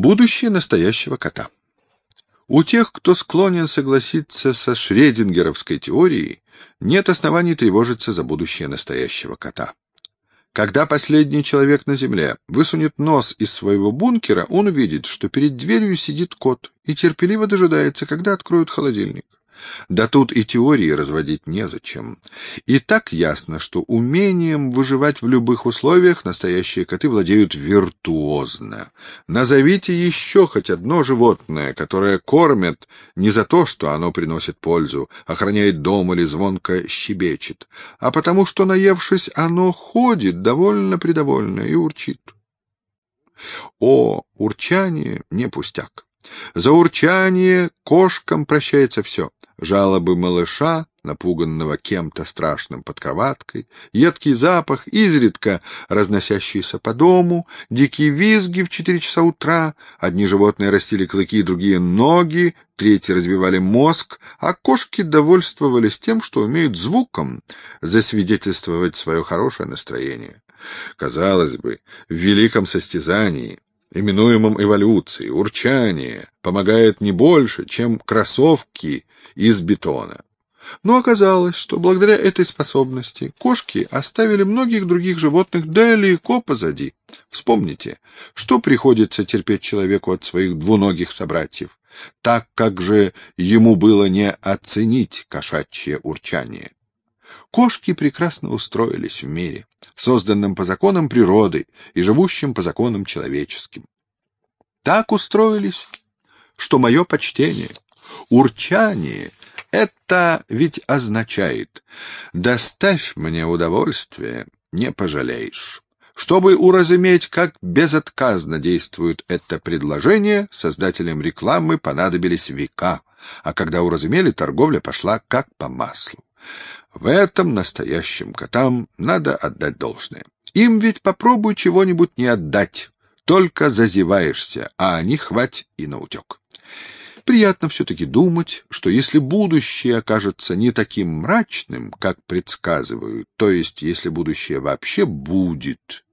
Будущее настоящего кота. У тех, кто склонен согласиться со шредингеровской теорией, нет оснований тревожиться за будущее настоящего кота. Когда последний человек на земле высунет нос из своего бункера, он увидит, что перед дверью сидит кот и терпеливо дожидается, когда откроют холодильник. Да тут и теории разводить незачем. И так ясно, что умением выживать в любых условиях настоящие коты владеют виртуозно. Назовите еще хоть одно животное, которое кормят не за то, что оно приносит пользу, охраняет дом или звонко щебечет, а потому что, наевшись, оно ходит довольно-предовольно и урчит. О, урчание не пустяк. За урчание кошкам прощается все. Жалобы малыша, напуганного кем-то страшным под кроваткой, едкий запах, изредка разносящийся по дому, дикие визги в четыре часа утра, одни животные растили клыки, другие — ноги, третьи развивали мозг, а кошки довольствовались тем, что умеют звуком засвидетельствовать свое хорошее настроение. Казалось бы, в великом состязании именуемом эволюцией, урчание помогает не больше, чем кроссовки из бетона. Но оказалось, что благодаря этой способности кошки оставили многих других животных далеко позади. Вспомните, что приходится терпеть человеку от своих двуногих собратьев, так как же ему было не оценить кошачье урчание. Кошки прекрасно устроились в мире, созданном по законам природы и живущем по законам человеческим. Так устроились, что мое почтение, урчание — это ведь означает «доставь мне удовольствие, не пожалеешь». Чтобы уразуметь, как безотказно действует это предложение, создателям рекламы понадобились века, а когда уразумели, торговля пошла как по маслу. В этом настоящим котам надо отдать должное. Им ведь попробуй чего-нибудь не отдать, только зазеваешься, а они хвать и наутек. Приятно все-таки думать, что если будущее окажется не таким мрачным, как предсказывают, то есть если будущее вообще будет,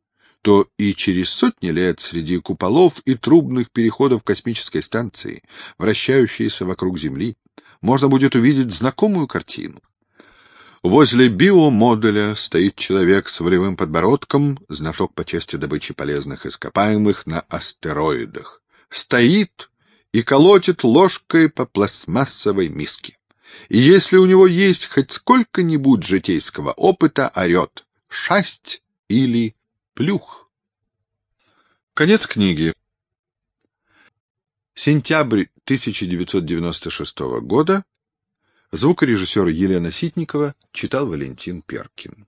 то и через сотни лет среди куполов и трубных переходов космической станции, вращающейся вокруг Земли, можно будет увидеть знакомую картину. Возле биомодуля стоит человек с волевым подбородком, знаток по части добычи полезных ископаемых на астероидах. Стоит и колотит ложкой по пластмассовой миске. И если у него есть хоть сколько-нибудь житейского опыта, орет «шасть» или «плюх». Конец книги. Сентябрь 1996 года. Звукорежиссер Елена Ситникова читал Валентин Перкин.